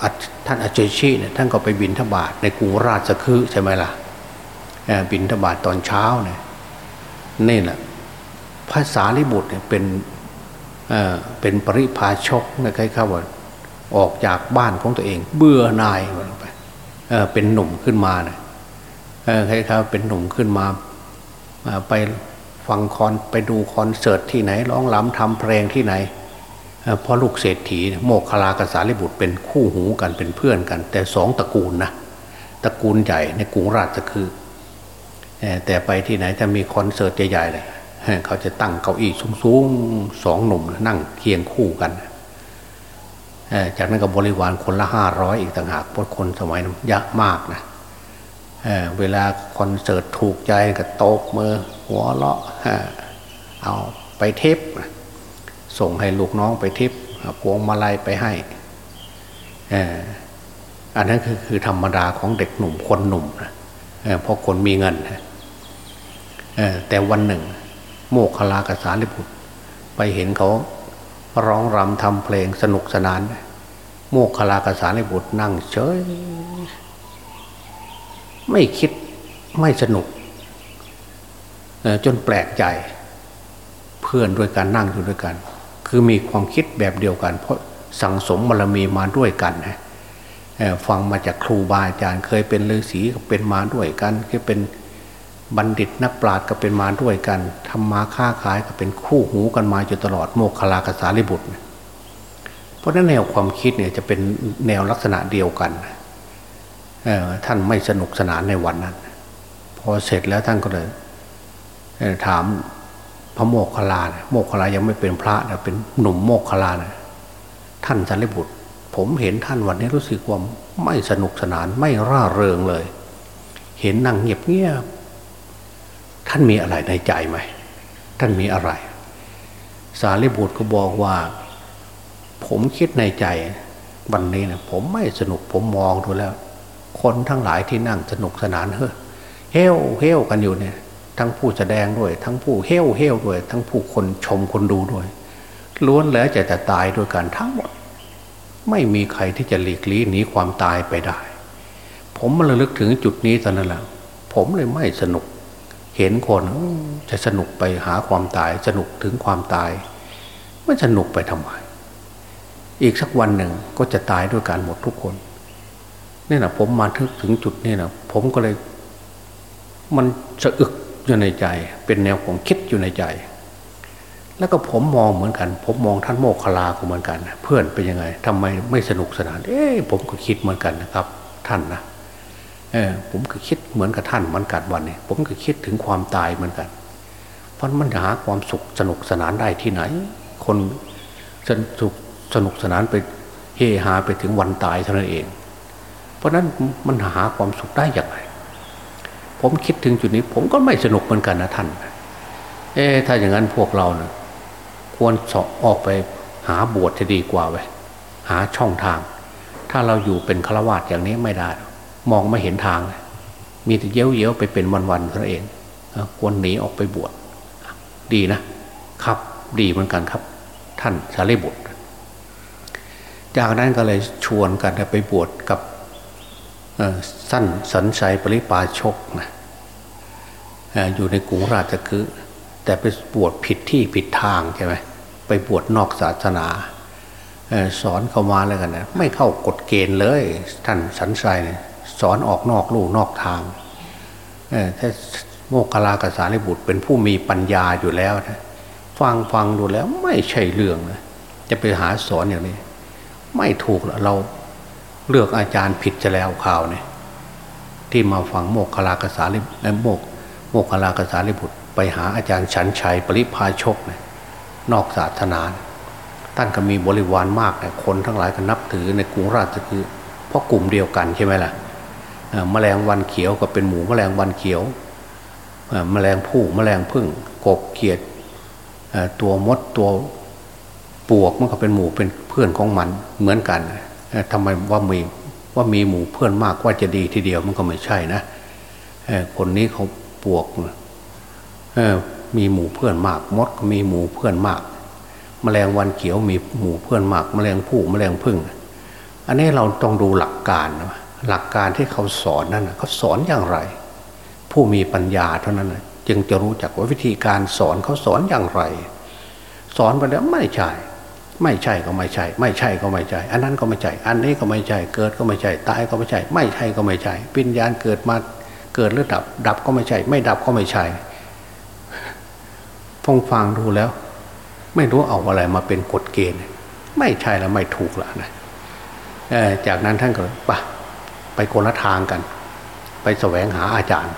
ท่านอัจฉิเนี่ยท่านก็ไปบินทบาทในกรุงราชคฤห์ใช่ไหมล่ะบินทบาทตอนเช้าเนี่ยนี่แหละภาษาลิบุตรเนี่ยเป็น เป็นปริพาชกนะใครเข้าว่าออกจากบ้านของตัวเอง เบื่อนายไปเป็นหนุ่มขึ้นมานะใครเขาเป็นหนุ่มขึ้นมาไปฟังคอนไปดูคอนเสิร์ตที่ไหนร้องล้ำทำเพลงที่ไหนเพราะลูกเศรษฐีโมกขลากษาลิบุตรเป็นคู่หูกันเป็นเพื่อนกัน แต่สองตระกูลนะตระกูลใหญ่ในกรุงราชคือแต่ไปที่ไหนถ้ามีคอนเสิร์ตใหญ่ๆเลย เขาจะตั้งเก้าอี้สูงๆสองหนุ่มนั่งเคียงคู่กันจากนั้นก็บริวารคนละห้าร้อยอีกต่างหากเพราะคนสมัยนั้นยากมากนะเเวลาคอนเสิร์ตถูกใจก็ตกมือหัวเลาะเอาไปเทปส่งให้ลูกน้องไปเทปพวงมาลัยไปให้อันนั้นคือคือธรรมดาของเด็กหนุ่มคนหนุ่มนะเพราะคนมีเงินแต่วันหนึ่ง โมกขลากสาลิบุตร ไปเห็นเขาร้องรำทำเพลงสนุกสนาน โมกขลากสาลิบุตรนั่งเฉย ไม่คิดไม่สนุก จนแปลกใจ เพื่อนด้วยกันนั่งอยู่ด้วยกัน คือมีความคิดแบบเดียวกัน เพราะสังสมบารมีมาด้วยกันนะฟังมาจากครูบาอาจารย์เคยเป็นฤาษีเป็นมาด้วยกันเคยเป็น บัณฑิตนักปราชญ์ก็เป็นมาด้วยกันทำมาค้าขายก็เป็นคู่หูกันมาจนตลอดโมกขลากสาลิบุตร เพราะนั้นแนวความคิดเนี่ยจะเป็นแนวลักษณะเดียวกันท่านไม่สนุกสนานในวันนั้น พอเสร็จแล้วท่านก็เลยถามพระโมกขลาโมกขลายังไม่เป็นพระนะเป็นหนุ่มโมกขลานะท่านสารีบุตร ผมเห็นท่านวันนี้รู้สึกว่าไม่สนุกสนานไม่ร่าเริงเลย เห็นนั่งเงียบเงียบ ท่านมีอะไรในใจไหม ท่านมีอะไร สารีบุตรก็บอกว่า ผมคิดในใจวันนี้นะผมไม่สนุกผมมองดูแล้ว คนทั้งหลายที่นั่งสนุกสนานเฮ้เฮ้เฮ้กันอยู่เนี่ย ทั้งผู้แสดงด้วย ทั้งผู้เฮ้เฮ้วด้วย ทั้งผู้คนชมคนดูด้วยล้วนแล้วจะจะตายด้วยกันทั้งหมด ไม่มีใครที่จะหลีกลี่หนีความตายไปได้ ผมมาระลึกถึงจุดนี้ตอนนั้นแหละผมเลยไม่สนุก เห็นคนจะสนุกไปหาความตายสนุกถึงความตายมันสนุกไปทำไมอีกสักวันหนึ่งก็จะตายด้วยกันหมดทุกคนนี่นะผมมาถึงถึงจุดนี้นะผมก็เลย มันสะอึกอยู่ในใจ เป็นแนวของคิดอยู่ในใจ แล้วก็ผมมองเหมือนกัน ผมมองท่านโมคคลาก็เหมือนกัน เพื่อนเป็นยังไงทำไมไม่สนุกสนาน เอ้ผมก็คิดเหมือนกันนะครับ ท่านนะ เออผมก็คิดเหมือนกับท่านเหมือนกันวันนี้ผมก็คิดถึงความตายเหมือนกัน เพราะมันหาความสุขสนุกสนานได้ที่ไหน คนสนุกสนุกสนานไปเฮฮาไปถึงวันตายเท่านั้นเอง เพราะนั้นมันหาความสุขได้อย่างไร ผมคิดถึงจุดนี้ ผมก็ไม่สนุกเหมือนกันนะท่าน เอ๊ถ้าอย่างนั้นพวกเราเนะควรสอบออกไปหาบวชจะดีกว่าไปหาช่องทาง ถ้าเราอยู่เป็นฆราวาสอย่างนี้ไม่ได้ มองไม่เห็นทาง มีแต่เย้ยวเย้ยวไปเป็นวันๆเท่านั้นเองควรหนีออกไปบวชดีนะครับดีเหมือนกันครับ ท่านสารีบุตร จากนั้นก็เลยชวนกันไปบวชกับสั้นสันชัยปริปาชกนะอยู่ในกรุงราชคือแต่ไปบวชผิดที่ผิดทางใช่ไหมไปบวชนอกศาสนาสอนเข้ามาแล้วกันนะไม่เข้ากฎเกณฑ์เลย ท่านสันชัยเนี่ย สอนออกนอกลู่นอกทางถ้าโมกขลากสารีบุตรเป็นผู้มีปัญญาอยู่แล้วนะฟังฟังดูแล้วไม่ใช่เรื่องนะจะไปหาสอนอย่างนี้ ไม่ถูกเราเลือกอาจารย์ผิดจะแล้วข่าวเนี่ยที่มาฟังโมกขลากสาลิโมกโมกขลากสาลิบุตร ไปหาอาจารย์ฉันชัยปริพาชกนี่นอกศาสนาท่านก็มีบริวารมากนี่ยคนทั้งหลายก็นับถือในกรุงราชคือเพราะกลุ่มเดียวกันใช่ไหมล่ะ แมลงวันเขียวก็เป็นหมูแมลงวันเขียวแมลงผู้แมลงพึ่งกบเขียดตัวมดตัวปวกมันก็เป็นหมูเป็นเพื่อนของมันเหมือนกันทำไมว่ามีว่ามีหมูเพื่อนมากว่าจะดีทีเดียวมันก็ไม่ใช่นะคนนี้เขาปวกมีหมูเพื่อนมากมดก็มีหมูเพื่อนมาก แมลงวันเขียวมีหมูเพื่อนมาก แมลงผู้แมลงพึ่ง อันนี้เราต้องดูหลักการ หลักการที่เขาสอนนั่นเขาสอนอย่างไร ผู้มีปัญญาเท่านั้นจึงจะรู้จักว่าวิธีการสอนเขาสอนอย่างไร สอนไปแล้วไม่ใช่ไม่ใช่ก็ไม่ใช่ ไม่ใช่ก็ไม่ใช่ อันนั้นก็ไม่ใช่ อันนี้ก็ไม่ใช่ เกิดก็ไม่ใช่ ตายก็ไม่ใช่ ไม่ใช่ก็ไม่ใช่ปิญญาณเกิดมาเกิดหรือดับ ดับก็ไม่ใช่ ไม่ดับก็ไม่ใช่ฟังฟังดูแล้ว ไม่รู้เอาอะไรมาเป็นกฎเกณฑ์ ไม่ใช่แล้วไม่ถูกแล้วนะจากนั้นท่านก็ปะ ไปคนละทางกัน ไปแสวงหาอาจารย์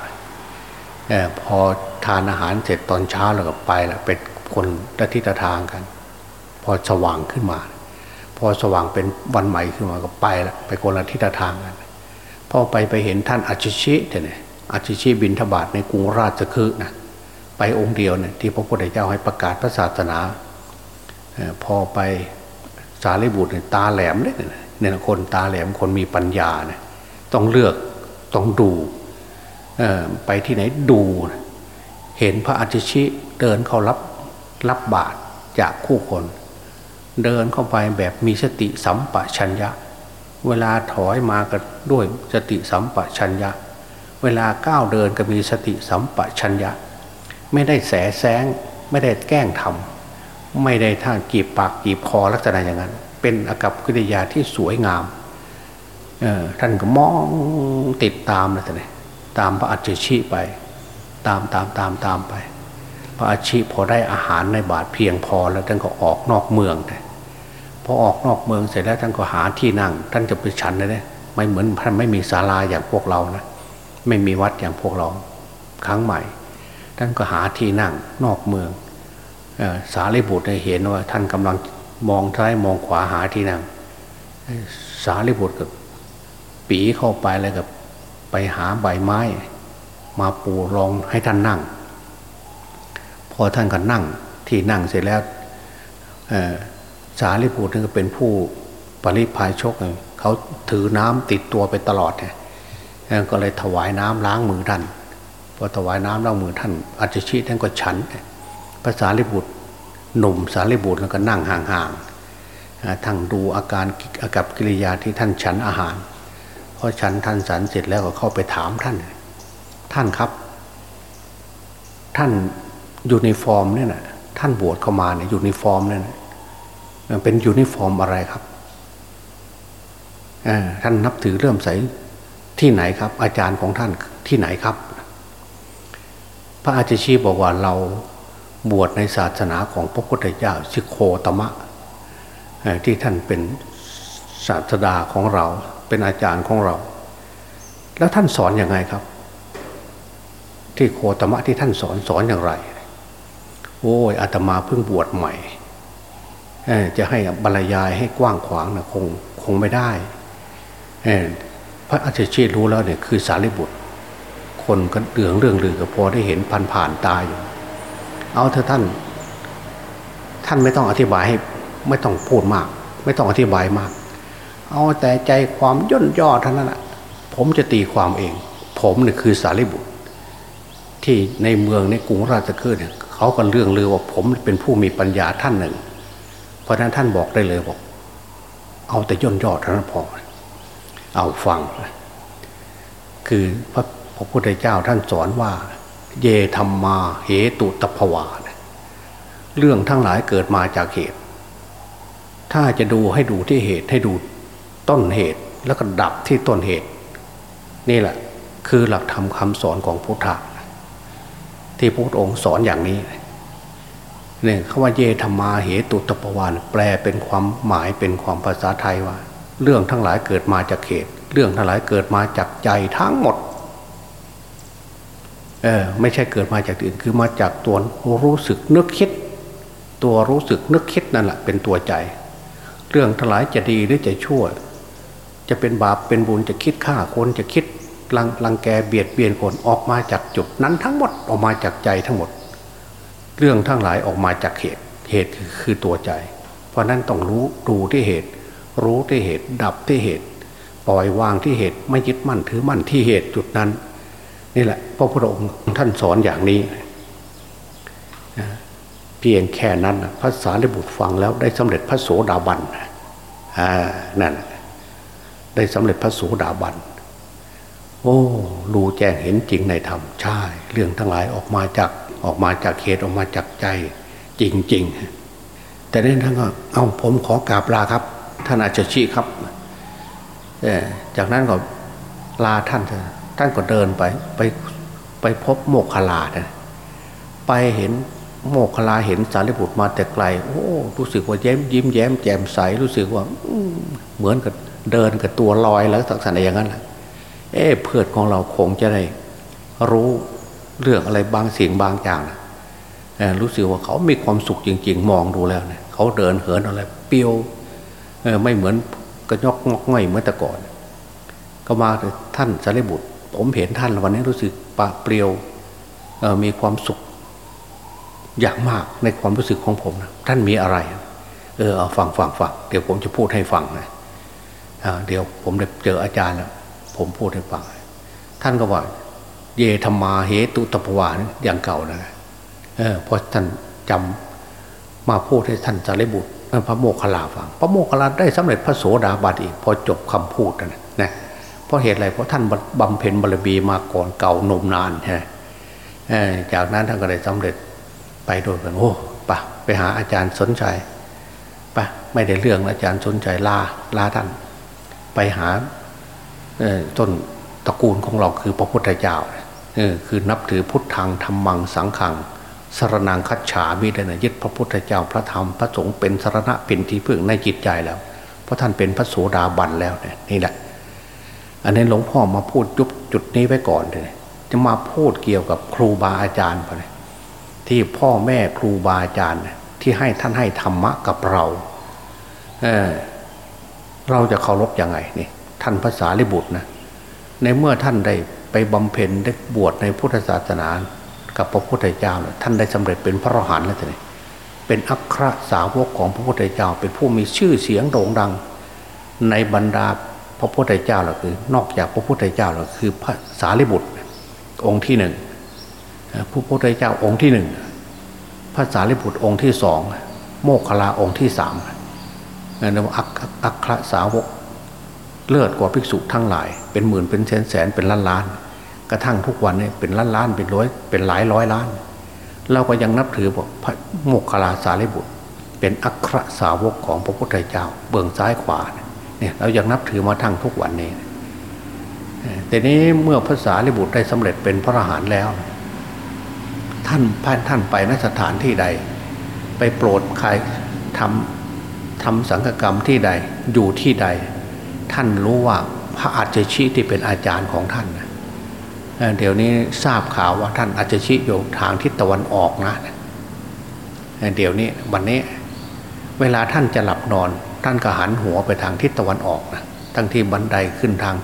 พอทานอาหารเสร็จตอนเช้าแล้วก็ไปแล้วเป็นคนละทิศทางกัน พอสว่างขึ้นมา พอสว่างเป็นวันใหม่ขึ้นมาก็ไปละไปคนละทิศทางกันพอไปไปเห็นท่านอาชิชิเนี่ยอาชิชิบินทบาทในกรุงราชคฤห์นะไปองค์เดียวเนี่ยที่พระพุทธเจ้าให้ประกาศพระศาสนาพอไปสารีบุตรเนี่ยตาแหลมเลยเนี่ยคนตาแหลมคนมีปัญญาเนี่ย ต้องเลือกต้องดูไปที่ไหนดูเห็นพระอาชิชิเดินเข้ารับรับบาตรจากคู่คน เดินเข้าไปแบบมีสติสัมปชัญญะ เวลาถอยมาก็ด้วยสติสัมปชัญญะ เวลาก้าวเดินก็มีสติสัมปชัญญะ ไม่ได้แสแสงไม่ได้แกล้งทำไม่ได้ท่ากีบปากกีบคอลักษณะอย่างนั้น เป็นอากับกิริยาที่สวยงาม ท่านก็มองติดตามนะท่านตามพระอัจฉริไป ตามตามตามตามไป พระอาชีพพอได้อาหารในบาทเพียงพอแล้วท่านก็ออกนอกเมืองเลพอออกนอกเมืองเสร็จแล้วท่านก็หาที่นั่ง ท่านจะไปฉันเลยไม่เหมือนท่านไม่มีศาลาอย่างพวกเรานะไม่มีวัดอย่างพวกเราครั้งใหม่ ท่านก็หาที่นั่งนอกเมืองสารีบุตรเห็นว่า ท่านกำลังมองท้ายมองขวาหาที่นั่งสารีบุตรกับ ปีเข้าไปเลยกับไปหาใบไม้ มาปูรองให้ท่านนั่ง พอท่านก็นั่งที่นั่งเสร็จแล้วสารีบุตรก็เป็นผู้ปริพายชกเขาถือน้ำติดตัวไปตลอดเนี่ยก็เลยถวายน้ำล้างมือท่านพอถวายน้ำล้างมือท่านอาจชีท่านก็ฉันพระสารีบุตรหนุ่มสารีบุตรแล้วก็นั่งห่างๆทั้งดูอาการอากัปกิริยาที่ท่านฉันอาหาร อฉันท่านฉันเสร็จแล้วก็เข้าไปถามท่าน ท่านครับ ท่านยูนิฟอร์มเนี่ยนะท่านบวชเข้ามาเนี่ยยูนิฟอร์มเนี่ยเป็นยูนิฟอร์มอะไรครับท่านนับถือเลื่อมใสที่ไหนครับ อาจารย์ของท่านที่ไหนครับ พระอาจารย์ชีบอกว่าเราบวชในศาสนาของพระพุทธเจ้าชิโคตมะที่ท่านเป็นศาสดาของเรา เป็นอาจารย์ของเรา แล้วท่านสอนอยังไงครับ ที่โคตมะที่ท่านสอนสอนอย่างไร โอ้ยอาตมาเพิ่งบวชใหม่จะให้บรรยายให้กว้างขวางนะคงคงไม่ได้พระอาจารย์ชีรู้แล้วเนี่ยคือสารีบุตร คนก็เดืองเรื่องลือก็พอได้เห็นผ่านผ่านตาอยู่เอาเถอะท่าน ท่านไม่ต้องอธิบายให้ ไม่ต้องพูดมาก ไม่ต้องอธิบายมาก เอาแต่ใจความย่นย่อเท่านั้นแหะผมจะตีความเอง ผมเนี่ยคือสารีบุตร ที่ในเมืองในกรุงราชคฤห์เนี่ยเขากันเรื่องเลือว่าผมเป็นผู้มีปัญญาท่านหนึ่ง เพราะนั้นท่านบอกได้เลยบอก เอาแต่ย่นย่อเท่านั้นพอเอาฟัง คือพระพระพุทธเจ้าท่านสอนว่า เยธรรมมาเหตุตภวาเรื่องทั้งหลายเกิดมาจากเหตุ ถ้าจะดูให้ดูที่เหตุให้ดู ต้นเหตุแล้วก็ดับที่ต้นเหตุ นี่แหละคือหลักธรรมคาสอนของพุทธะที่พระพุทธองค์สอนอย่างนี้เนี่ยคำว่าเยธรรมาเหตุตปวานแปลเป็นความหมายเป็นความภาษาไทยว่า เรื่องทั้งหลายเกิดมาจากเหตุเรื่องทั้งหลายเกิดมาจากใจทั้งหมดเออไม่ใช่เกิดมาจากอื่นคือมาจากตัวรู้สึกนึกคิด ตัวรู้สึกนึกคิดนั่นแหละเป็นตัวใจ เรื่องทั้งหลายจะดีหรือจะชั่ว จะเป็นบาปเป็นบุญจะคิดฆ่าคนจะคิดลังลังแกเบียดเบียนคนออกมาจากจุดนั้นทั้งหมดออกมาจากใจทั้งหมด เรื่องทั้งหลายออกมาจากเหตุเหตุคือตัวใจ เพราะนั้นต้องรู้ดูที่เหตุ รู้ที่เหตุดับที่เหตุ ปล่อยวางที่เหตุไม่ยึดมั่นถือมั่นที่เหตุจุดนั้น นี่แหละพระพุทธองค์ท่านสอนอย่างนี้เพียงแค่นั้นภาษาได้บุตรฟังแล้วได้สำเร็จพระโสดาบันนั่น ได้สำเร็จพระโสดาบัน โอ้รู้แจ้งเห็นจริงในธรรมใช่ เรื่องทั้งหลายออกมาจากออกมาจากเหตุออกมาจากใจจริง ๆ แต่นี่ท่านก็เอาผมขอกราบลาครับ ท่านอาจจะชี้ครับจากนั้นก็ลาท่านท่านก็เดินไปไปไปพบโมกขลานะไปเห็นโมกขลาเห็นสารีบุตรมาแต่ไกล โอ้ รู้สึกว่าแย้มยิ้มแย้มแจ่มใสรู้สึกว่าเหมือนกับ เดินกับตัวลอยแล้วสักสันอย่างนั้นแหละเอ๊เพื่อนของเราคงจะได้รู้เรื่องอะไรบางสิ่งบางอย่างนะรู้สึกว่าเขามีความสุขจริง ๆ มองดูแล้วเนี่ยเขาเดินเหินอะไรเปียวไม่เหมือนกระยอกงอกง่อยเหมือนแต่ก่อน ก็มาท่านสารีบุตร ผมเห็นท่านวันนี้รู้สึกปะเปรียวมีความสุข อย่างมากในความรู้สึกของผมนะท่านมีอะไร เออเอาฟังฟังฟังเดี๋ยวผมจะพูดให้ฟังนะ เดี๋ยวผมได้เจออาจารย์แล้วผมพูดให้ฟัง ท่านก็ว่า เยธรรมาเหตุตปวานอย่างเก่านะเออพอท่านจำมาพูดให้ท่านสารีบุตรพระโมคคัลลาฟัง พระโมคคัลลาได้สำเร็จพระโสดาบันอีกพอจบคำพูดนะนะเพราะเหตุอะไรเพราะท่านบำเพ็ญบารมีมาก่อนเก่านมนานใช่จากนั้นท่านก็ได้สำเร็จไปโดยกันโอ้ปะไปหาอาจารย์สนใจปะไม่ได้เรื่องอาจารย์สนใจลาลาท่าน ไปหาต้นตระกูลของเราคือพระพุทธเจ้าคือนับถือพุทธังธรรมังสังขังสรนังคัจฉามิได้นะยึดพระพุทธเจ้าพระธรรมพระสงฆ์เป็นสารณะเป็นที่พึ่งในจิตใจแล้ว เพราะท่านเป็นพระโสดาบันแล้วเนี่ยนี่แหละ อันนี้หลวงพ่อมาพูดจุดจุดนี้ไว้ก่อนเลยจะมาพูดเกี่ยวกับครูบาอาจารย์ไปที่พ่อแม่ครูบาอาจารย์ที่ให้ท่านให้ธรรมะกับเรา เออ เราจะเคารพยังไงนี่ท่านภาษาลิบุตรนะในเมื่อท่านได้ไปบำเพ็ญได้บวชในพุทธศาสนา กับพระพุทธเจ้าท่านได้สำเร็จเป็นพระอรหันต์แล้วทีนี้เป็นอัครสาวกของพระพุทธเจ้า เป็นผู้มีชื่อเสียงโด่งดัง ในบรรดาพระพุทธเจ้าเราคือ นอกจากพระพุทธเจ้าเราคือพระสารีบุตร องค์ที่หนึ่งพระพุทธเจ้าองค์ที่หนึ่งพระสารีบุตรองค์ที่สองโมคคลาองค์ที่สาม นั่นว่าอัครสาวก เลิศกว่าภิกษุทั้งหลาย เป็นหมื่นเป็นแสนแสนเป็นล้านล้านกระทั่งทุกวันนี้เป็นล้านล้านเป็นร้อยเป็นหลายร้อยล้าน เราก็ยังนับถือบอกพระโมคคลาสารีบุตร เป็นอัครสาวกของพระพุทธเจ้า เบื้องซ้ายขวาเนี่ยเรายังนับถือมาทั้งทุกวันนี้แต่นี้เมื่อพระสารีบุตรได้สำเร็จเป็นพระอรหันต์แล้ว ท่านพานท่านไปนสถานที่ใด ไปโปรดใครทำ ทำสังฆกรรมที่ใดอยู่ที่ใด ท่านรู้ว่าพระอาจารย์ชี้ที่เป็นอาจารย์ของท่านนะเดี๋ยวนี้ทราบข่าวว่าท่านอาจจะชี้อยู่ทางทิศตะวันออกนะเดี๋ยวนี้วันนี้ เวลาท่านจะหลับนอน ท่านก็หันหัวไปทางทิศตะวันออกนะทั้งที่บันไดขึ้นทาง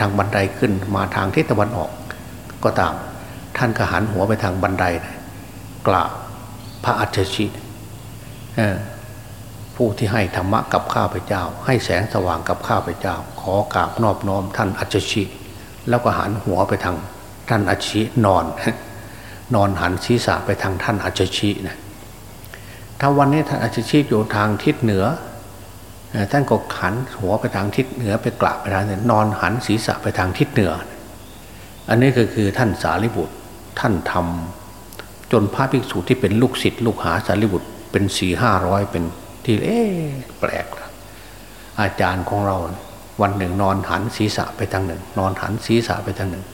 ทางบันไดขึ้นมาทางทิศตะวันออก ก็ตาม ท่านก็หันหัวไปทางบันไดนะกล่าวพระอัจฉริ ผู้ที่ให้ธรรมะกับข้าพเจ้า ให้แสงสว่างกับข้าพเจ้า ขอกราบนอบน้อมท่านอัจฉริแล้วก็หันหัวไปทางท่านอัจฉรินอน นอนหันศีรษะไปทางท่านอัจฉรินะถ้าวันนี้ท่านอัจฉริอยู่ทางทิศเหนือท่านก็หันหัวไปทางทิศเหนือไปกราบไปทางนอนหันศีรษะไปทางทิศเหนือ อันนี้ก็คือท่านสารีบุตรท่านทำจนพระภิกษุที่เป็นลูกศิษย์ลูกหาสารีบุตรเป็นสี่ห้าร้อยเป็น ที่เอ๊แปลก อาจารย์ของเรา วันหนึ่งนอนหันศีรษะไปทางหนึ่ง นอนหันศีรษะไปทางหนึ่ง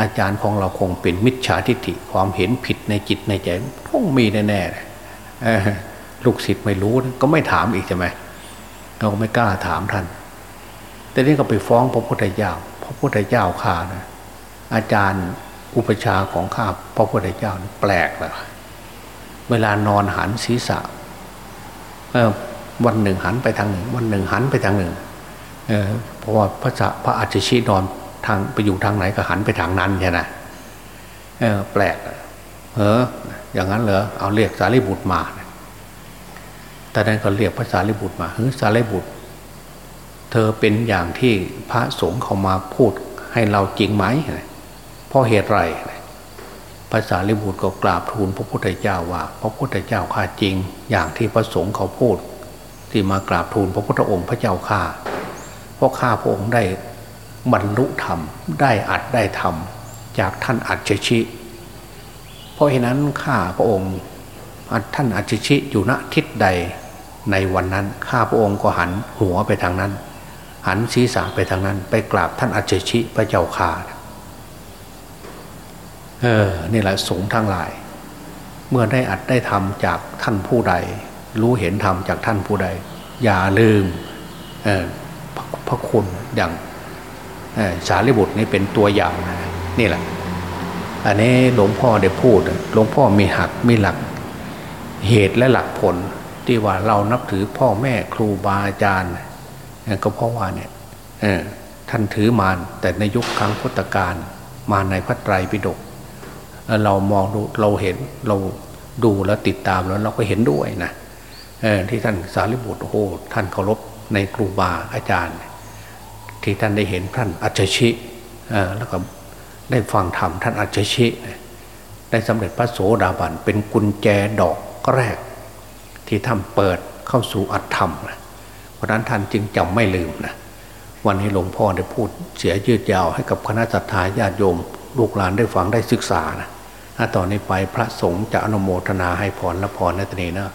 อาจารย์ของเราคงเป็นมิจฉาทิฏฐิความเห็นผิดในจิตในใจต้องมีแน่ๆลูกศิษย์ไม่รู้ก็ไม่ถามอีกใช่ไหมเราไม่กล้าถามท่าน แต่นี่ก็ไปฟ้องพระพุทธเจ้าพระพุทธเจ้าข่านะอาจารย์อุปชาของข้าพระพุทธเจ้าแปลกเลยเวลานอนหันศีรษะ วันหนึ่งหันไปทางหนึ่ง วันหนึ่งหันไปทางหนึ่งเเพราะว่าพระพระอาจชีนอนทางไปอยู่ทางไหนก็หันไปทางนั้นใช่ไหมแปลกเอออย่างนั้นเหรอเอาเรียกสารีบุตรมาแต่นั้นก็เรียกพระสารีบุตรมาเฮ้ยสารีบุตร เธอเป็นอย่างที่พระสงฆ์เขามาพูดให้เราจริงไหมเพราะเหตุไร ภาษาลิบุตรก็กราบทูลพระพุทธเจ้าว่า พระพุทธเจ้าข้าจริง อย่างที่พระสงฆ์เขาพูด ที่มากราบทูลพระพุทธองค์พระเจ้าข้าเพราะข้าพระองค์ได้บรรลุธรรมได้อัดได้ธรรมจากท่านอัจฉริเพราะฉะนั้นข้าพระองค์ท่านอัจฉริอยู่ณทิศใดในวันนั้นข้าพระองค์ก็หันหัวไปทางนั้น หันศีรษะไปทางนั้น ไปกราบท่านอัจฉริพระเจ้าข่า เออนี่แหละสงฆ์ทั้งหลาย เมื่อได้อัดได้ทำจากท่านผู้ใด รู้เห็นธรรมจากท่านผู้ใด อย่าลืมออพระคุณอย่างสารีบุตรนี่เป็นตัวอย่างนี่แหละ อันนี้หลวงพ่อได้พูดหลวงพ่อมีหักมีหลัก เหตุและหลักผลที่ว่าเรานับถือพ่อแม่ครูบาอาจารย์ก็เพราะว่าเนี่ยท่านถือมาแต่ในยุคครั้งพุทธกาลมาในพระไตรปิฎก เรามองดูเราเห็นเราดูแล้วติดตามแล้วเราก็เห็นด้วยนะที่ท่านสารีบุตรโอ้ท่านเคารพในครูบาอาจารย์ ที่ท่านได้เห็นท่านอัจฉริแล้วก็ได้ฟังธรรมท่านอัจฉริได้สำเร็จพระโสดาบันเป็นกุญแจดอกแรก ที่ทำเปิดเข้าสู่อัตธรรมนะเพราะนั้นท่านจึงจำไม่ลืมนะวันนี้หลวงพ่อได้พูดเสียยืดยาวให้กับคณะสัตยาญาติโยม ลูกหลานได้ฟังได้ศึกษานะ ตอนนี้ไปพระสงฆ์จะอนุโมทนาให้พรและพรในตนีนะ